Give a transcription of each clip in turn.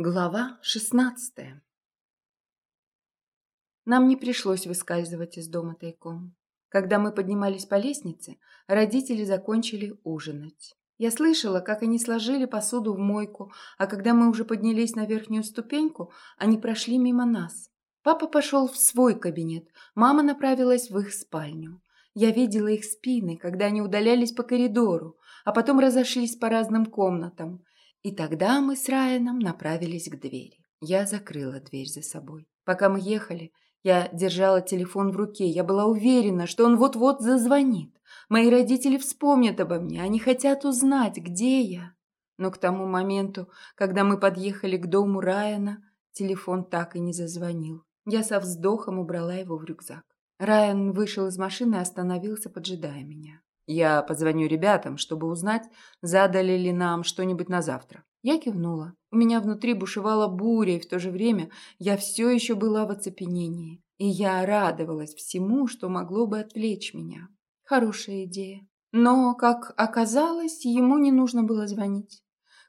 Глава шестнадцатая Нам не пришлось выскальзывать из дома тайком. Когда мы поднимались по лестнице, родители закончили ужинать. Я слышала, как они сложили посуду в мойку, а когда мы уже поднялись на верхнюю ступеньку, они прошли мимо нас. Папа пошел в свой кабинет, мама направилась в их спальню. Я видела их спины, когда они удалялись по коридору, а потом разошлись по разным комнатам. И тогда мы с Райаном направились к двери. Я закрыла дверь за собой. Пока мы ехали, я держала телефон в руке. Я была уверена, что он вот-вот зазвонит. Мои родители вспомнят обо мне. Они хотят узнать, где я. Но к тому моменту, когда мы подъехали к дому Райана, телефон так и не зазвонил. Я со вздохом убрала его в рюкзак. Райан вышел из машины и остановился, поджидая меня. Я позвоню ребятам, чтобы узнать, задали ли нам что-нибудь на завтра. Я кивнула. У меня внутри бушевала буря, и в то же время я все еще была в оцепенении. И я радовалась всему, что могло бы отвлечь меня. Хорошая идея. Но, как оказалось, ему не нужно было звонить.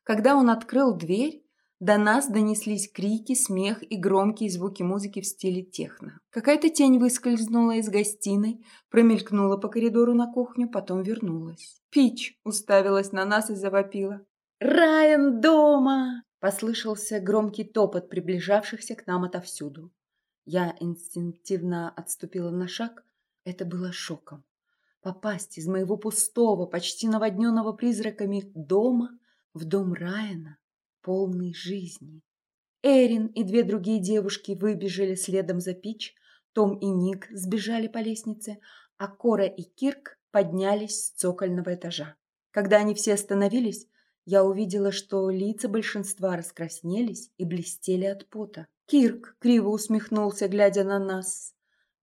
Когда он открыл дверь, до нас донеслись крики, смех и громкие звуки музыки в стиле техно. Какая-то тень выскользнула из гостиной, промелькнула по коридору на кухню, потом вернулась. Пич уставилась на нас и завопила. «Райан дома!» Послышался громкий топот приближавшихся к нам отовсюду. Я инстинктивно отступила на шаг. Это было шоком. Попасть из моего пустого, почти наводненного призраками дома в дом Райана полный жизни. Эрин и две другие девушки выбежали следом за Пич, Том и Ник сбежали по лестнице, а Кора и Кирк поднялись с цокольного этажа. Когда они все остановились, я увидела, что лица большинства раскраснелись и блестели от пота. Кирк криво усмехнулся, глядя на нас.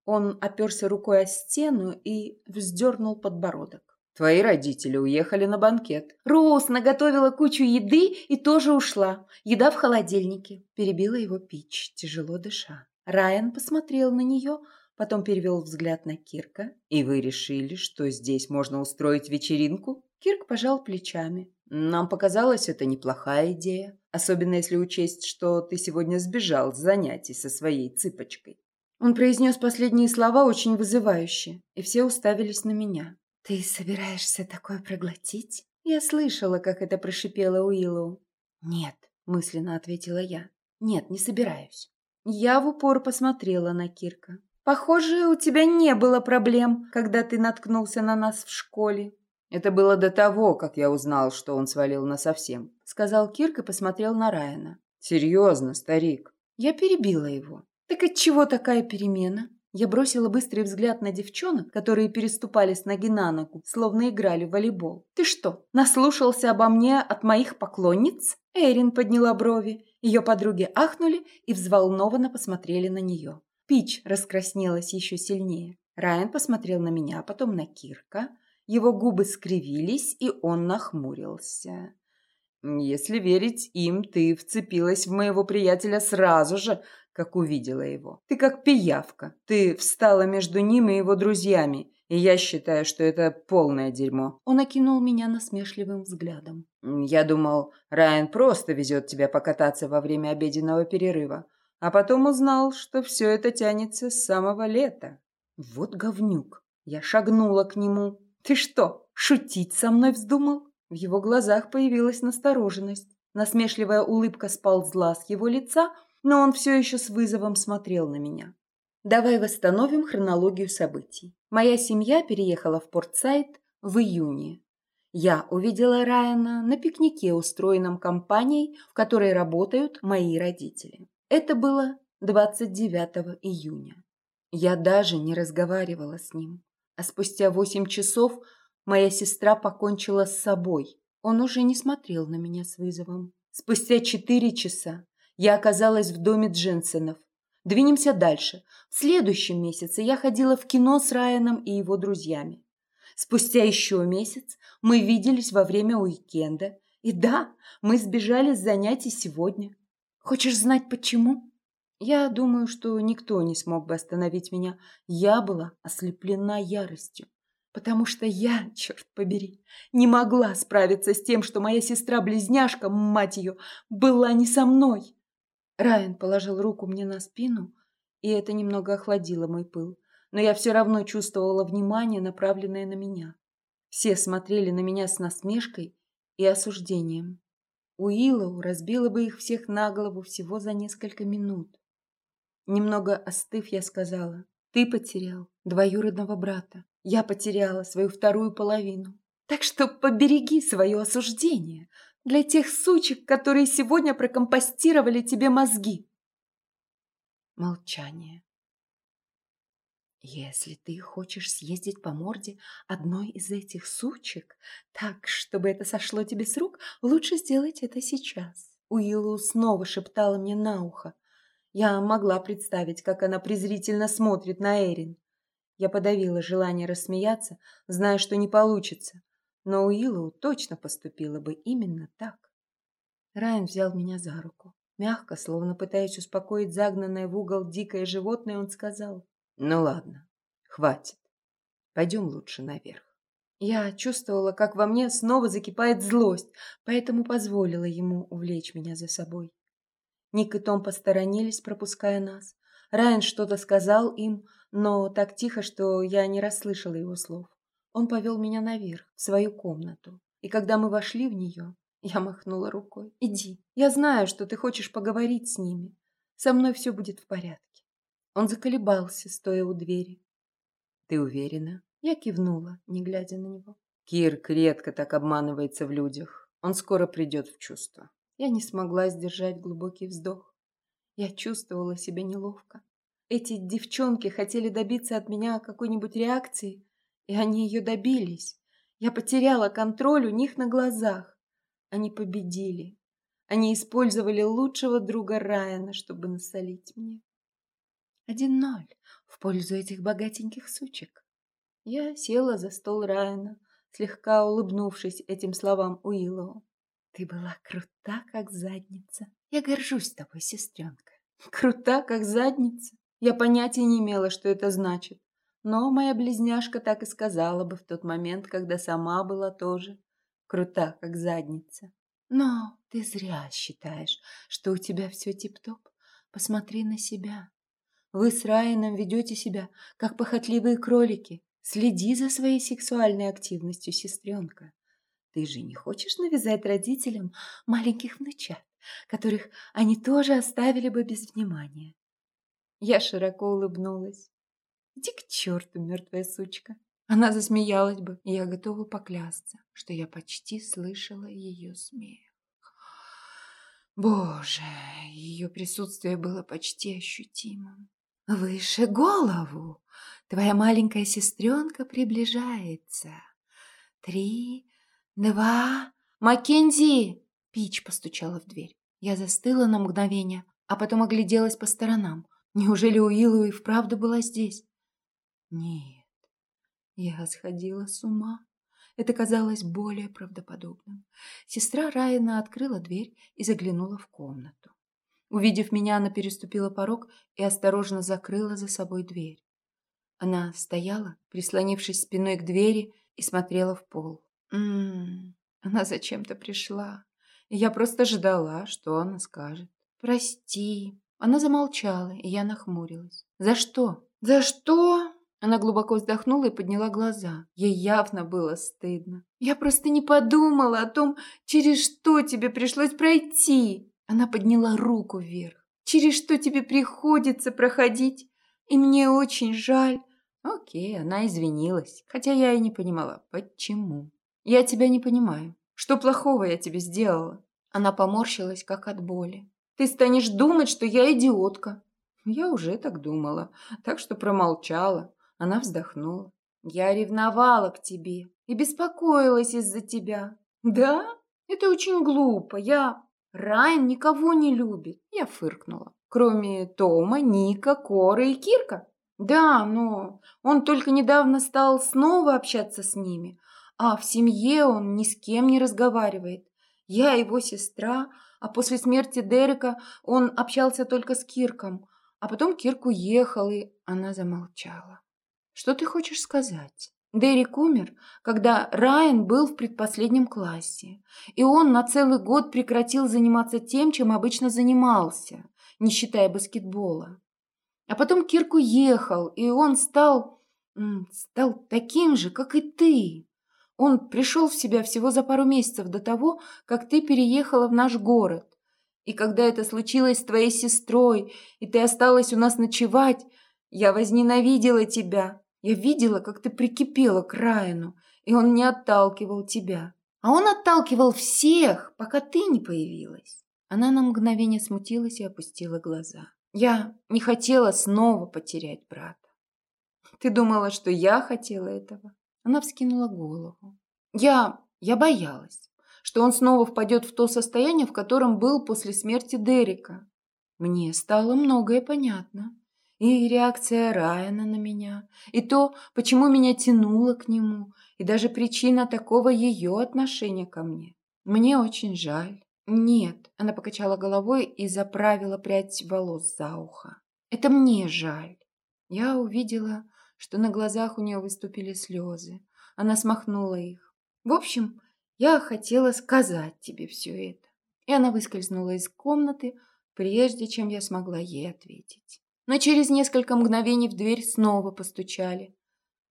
Он оперся рукой о стену и вздернул подбородок. Твои родители уехали на банкет. Роуз наготовила кучу еды и тоже ушла. Еда в холодильнике. Перебила его Пич, тяжело дыша. Райан посмотрел на нее, потом перевел взгляд на Кирка. И вы решили, что здесь можно устроить вечеринку? Кирк пожал плечами. Нам показалось, это неплохая идея. Особенно если учесть, что ты сегодня сбежал с занятий со своей цыпочкой. Он произнес последние слова очень вызывающе, и все уставились на меня. «Ты собираешься такое проглотить?» Я слышала, как это прошипела Уиллоу. «Нет», — мысленно ответила я. «Нет, не собираюсь». Я в упор посмотрела на Кирка. «Похоже, у тебя не было проблем, когда ты наткнулся на нас в школе». «Это было до того, как я узнал, что он свалил насовсем», — сказал Кирк и посмотрел на Райана. «Серьезно, старик». Я перебила его. «Так отчего такая перемена?» Я бросила быстрый взгляд на девчонок, которые переступали с ноги на ногу, словно играли в волейбол. «Ты что, наслушался обо мне от моих поклонниц?» Эрин подняла брови. Ее подруги ахнули и взволнованно посмотрели на нее. Пич раскраснелась еще сильнее. Райан посмотрел на меня, а потом на Кирка. Его губы скривились, и он нахмурился. «Если верить им, ты вцепилась в моего приятеля сразу же, как увидела его. Ты как пиявка. Ты встала между ним и его друзьями, и я считаю, что это полное дерьмо». Он окинул меня насмешливым взглядом. «Я думал, Райан просто везет тебя покататься во время обеденного перерыва, а потом узнал, что все это тянется с самого лета». «Вот говнюк!» Я шагнула к нему. «Ты что, шутить со мной вздумал?» В его глазах появилась настороженность. Насмешливая улыбка сползла с его лица, но он все еще с вызовом смотрел на меня. Давай восстановим хронологию событий. Моя семья переехала в Портсайд в июне. Я увидела Райана на пикнике, устроенном компанией, в которой работают мои родители. Это было 29 июня. Я даже не разговаривала с ним. А спустя восемь часов моя сестра покончила с собой. Он уже не смотрел на меня с вызовом. Спустя четыре часа я оказалась в доме Дженсенов. Двинемся дальше. В следующем месяце я ходила в кино с Райаном и его друзьями. Спустя еще месяц мы виделись во время уикенда. И да, мы сбежали с занятий сегодня. Хочешь знать почему? Я думаю, что никто не смог бы остановить меня. Я была ослеплена яростью. Потому что я, черт побери, не могла справиться с тем, что моя сестра-близняшка, мать ее, была не со мной. Райан положил руку мне на спину, и это немного охладило мой пыл. Но я все равно чувствовала внимание, направленное на меня. Все смотрели на меня с насмешкой и осуждением. Уиллоу разбила бы их всех на голову всего за несколько минут. Немного остыв, я сказала, ты потерял двоюродного брата. Я потеряла свою вторую половину. Так что побереги свое осуждение для тех сучек, которые сегодня прокомпостировали тебе мозги. Молчание. Если ты хочешь съездить по морде одной из этих сучек, так, чтобы это сошло тебе с рук, лучше сделать это сейчас. Уиллу снова шептала мне на ухо. Я могла представить, как она презрительно смотрит на Эрин. Я подавила желание рассмеяться, зная, что не получится. Но Уиллоу точно поступила бы именно так. Райан взял меня за руку. Мягко, словно пытаясь успокоить загнанное в угол дикое животное, он сказал. «Ну ладно, хватит. Пойдем лучше наверх». Я чувствовала, как во мне снова закипает злость, поэтому позволила ему увлечь меня за собой. Ник и Том посторонились, пропуская нас. Райан что-то сказал им, но так тихо, что я не расслышала его слов. Он повел меня наверх, в свою комнату. И когда мы вошли в нее, я махнула рукой. «Иди. Я знаю, что ты хочешь поговорить с ними. Со мной все будет в порядке». Он заколебался, стоя у двери. «Ты уверена?» Я кивнула, не глядя на него. Кирк редко так обманывается в людях. Он скоро придет в чувство. Я не смогла сдержать глубокий вздох. Я чувствовала себя неловко. Эти девчонки хотели добиться от меня какой-нибудь реакции, и они ее добились. Я потеряла контроль у них на глазах. Они победили. Они использовали лучшего друга Райана, чтобы насолить мне. Один ноль в пользу этих богатеньких сучек. Я села за стол Райана, слегка улыбнувшись этим словам Уиллоу. Ты была крута, как задница. Я горжусь тобой, сестренка. Крута, как задница. Я понятия не имела, что это значит. Но моя близняшка так и сказала бы в тот момент, когда сама была тоже крута, как задница. Но ты зря считаешь, что у тебя все тип-топ. Посмотри на себя. Вы с Райаном ведете себя, как похотливые кролики. Следи за своей сексуальной активностью, сестренка. Ты же не хочешь навязать родителям маленьких внучат, которых они тоже оставили бы без внимания? Я широко улыбнулась. Иди к черту, мертвая сучка. Она засмеялась бы, и я готова поклясться, что я почти слышала ее смех. Боже, ее присутствие было почти ощутимым. Выше голову! Твоя маленькая сестренка приближается. Три, два... Маккензи! Пич постучала в дверь. Я застыла на мгновение, а потом огляделась по сторонам. Неужели Уиллу и вправду была здесь? Нет, я сходила с ума. Это казалось более правдоподобным. Сестра Райана открыла дверь и заглянула в комнату. Увидев меня, она переступила порог и осторожно закрыла за собой дверь. Она стояла, прислонившись спиной к двери, и смотрела в пол. Ммм, она зачем-то пришла. Я просто ждала, что она скажет. «Прости», она замолчала, и я нахмурилась. «За что?» «За что?» Она глубоко вздохнула и подняла глаза. Ей явно было стыдно. «Я просто не подумала о том, через что тебе пришлось пройти!» Она подняла руку вверх. «Через что тебе приходится проходить? И мне очень жаль!» Окей, она извинилась, хотя я и не понимала, почему. «Я тебя не понимаю. Что плохого я тебе сделала?» Она поморщилась, как от боли. Ты станешь думать, что я идиотка. Я уже так думала, так что промолчала. Она вздохнула. Я ревновала к тебе и беспокоилась из-за тебя. Да? Это очень глупо. Я... Райан никого не любит. Я фыркнула. Кроме Тома, Ника, Коры и Кирка. Да, но он только недавно стал снова общаться с ними, а в семье он ни с кем не разговаривает. Я его сестра, а после смерти Дерека он общался только с Кирком, а потом Кирк уехал, и она замолчала. «Что ты хочешь сказать?» Дерек умер, когда Райан был в предпоследнем классе, и он на целый год прекратил заниматься тем, чем обычно занимался, не считая баскетбола. А потом Кирк уехал, и он стал... стал таким же, как и ты. Он пришел в себя всего за пару месяцев до того, как ты переехала в наш город. И когда это случилось с твоей сестрой, и ты осталась у нас ночевать, я возненавидела тебя. Я видела, как ты прикипела к Райану, и он не отталкивал тебя. А он отталкивал всех, пока ты не появилась. Она на мгновение смутилась и опустила глаза. Я не хотела снова потерять брата. Ты думала, что я хотела этого? Она вскинула голову. Я... я боялась что он снова впадет в то состояние, в котором был после смерти Дерека. Мне стало многое понятно. И реакция Райана на меня, и то, почему меня тянуло к нему, и даже причина такого ее отношения ко мне. Мне очень жаль. Нет, она покачала головой и заправила прядь волос за ухо. Это мне жаль. Я увидела, что на глазах у нее выступили слезы. Она смахнула их. В общем, я хотела сказать тебе все это. И она выскользнула из комнаты, прежде чем я смогла ей ответить. Но через несколько мгновений в дверь снова постучали.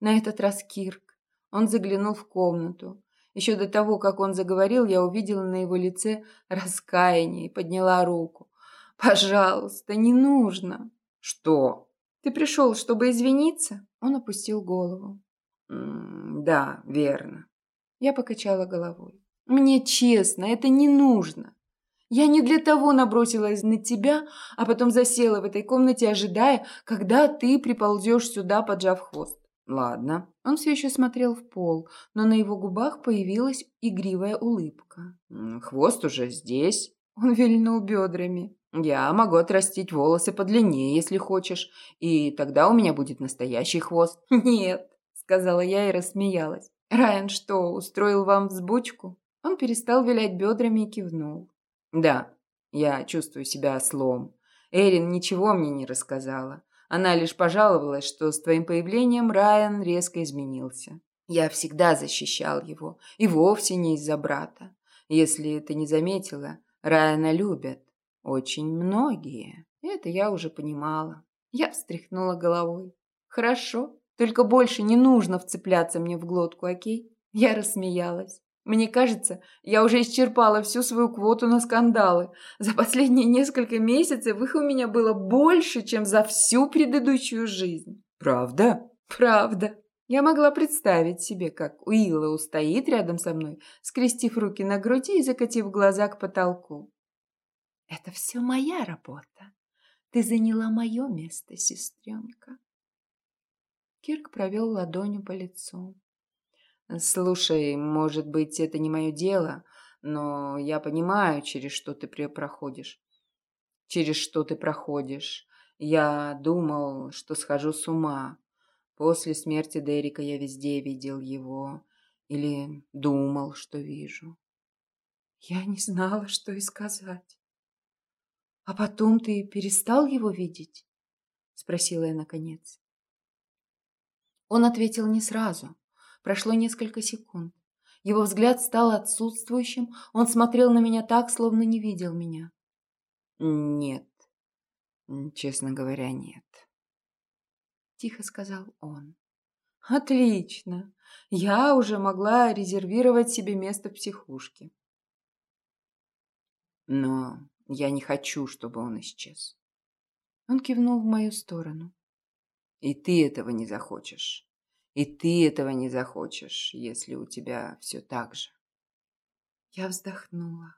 На этот раз Кирк. Он заглянул в комнату. Еще до того, как он заговорил, я увидела на его лице раскаяние и подняла руку. «Пожалуйста, не нужно». «Что?» «Ты пришел, чтобы извиниться?» Он опустил голову. «Да, верно. Я покачала головой. «Мне честно, это не нужно. Я не для того набросилась на тебя, а потом засела в этой комнате, ожидая, когда ты приползешь сюда, поджав хвост. Ладно. Он все еще смотрел в пол, но на его губах появилась игривая улыбка. Хвост уже здесь. Он вильнул бедрами. Я могу отрастить волосы подлиннее, если хочешь, и тогда у меня будет настоящий хвост. Нет, сказала я и рассмеялась. «Райан что, устроил вам взбучку?» Он перестал вилять бедрами и кивнул. «Да, я чувствую себя ослом. Эрин ничего мне не рассказала. Она лишь пожаловалась, что с твоим появлением Райан резко изменился. Я всегда защищал его, и вовсе не из-за брата. Если ты не заметила, Райана любят. Очень многие. Это я уже понимала. Я встряхнула головой. Хорошо, только больше не нужно вцепляться мне в глотку, окей? Я рассмеялась. Мне кажется, я уже исчерпала всю свою квоту на скандалы. За последние несколько месяцев их у меня было больше, чем за всю предыдущую жизнь. Правда? Правда. Я могла представить себе, как Уилла устоит рядом со мной, скрестив руки на груди и закатив глаза к потолку. Это все моя работа. Ты заняла мое место, сестренка. Кирк провел ладонью по лицу. «Слушай, может быть, это не мое дело, но я понимаю, через что ты проходишь. Через что ты проходишь. Я думал, что схожу с ума. После смерти Дерека я везде видел его. Или думал, что вижу. Я не знала, что и сказать. «А потом ты перестал его видеть?» — спросила я наконец. Он ответил не сразу. Прошло несколько секунд. Его взгляд стал отсутствующим. Он смотрел на меня так, словно не видел меня. «Нет. Честно говоря, нет», — тихо сказал он. «Отлично. Я уже могла резервировать себе место в психушке. Но я не хочу, чтобы он исчез». Он кивнул в мою сторону. И ты этого не захочешь. И ты этого не захочешь, если у тебя все так же. Я вздохнула.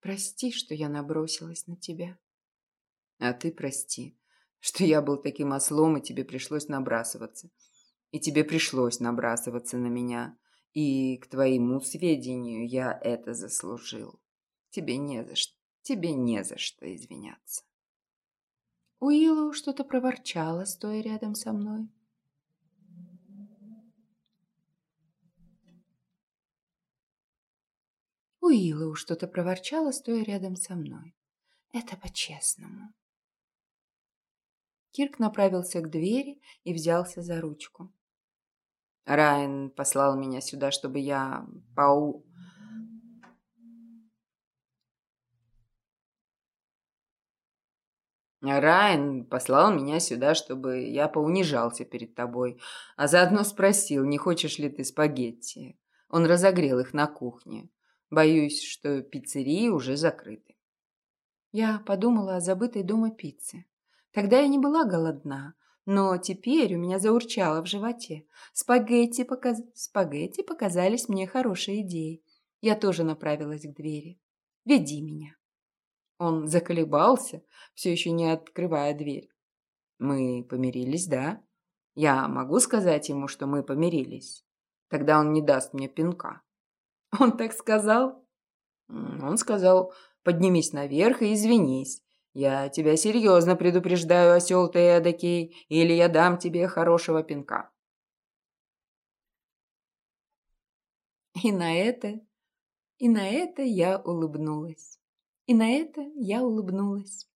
Прости, что я набросилась на тебя. А ты прости, что я был таким ослом, и тебе пришлось набрасываться. И тебе пришлось набрасываться на меня. И, к твоему сведению, я это заслужил. Тебе не за что, тебе не за что извиняться. Уиллоу что-то проворчала, стоя рядом со мной. Уиллоу что-то проворчала, стоя рядом со мной. Это по-честному. Кирк направился к двери и взялся за ручку. Райан послал меня сюда, чтобы я пау... Райан послал меня сюда, чтобы я поунижался перед тобой, а заодно спросил, не хочешь ли ты спагетти. Он разогрел их на кухне. Боюсь, что пиццерии уже закрыты. Я подумала о забытой дома пицце. Тогда я не была голодна, но теперь у меня заурчало в животе. Спагетти, показ... Спагетти показались мне хорошей идеей. Я тоже направилась к двери. «Веди меня». Он заколебался, все еще не открывая дверь. «Мы помирились, да? Я могу сказать ему, что мы помирились? Тогда он не даст мне пинка». «Он так сказал?» «Он сказал, поднимись наверх и извинись. Я тебя серьезно предупреждаю, осел ты эдакий, или я дам тебе хорошего пинка». И на это, и на это я улыбнулась. И на это я улыбнулась.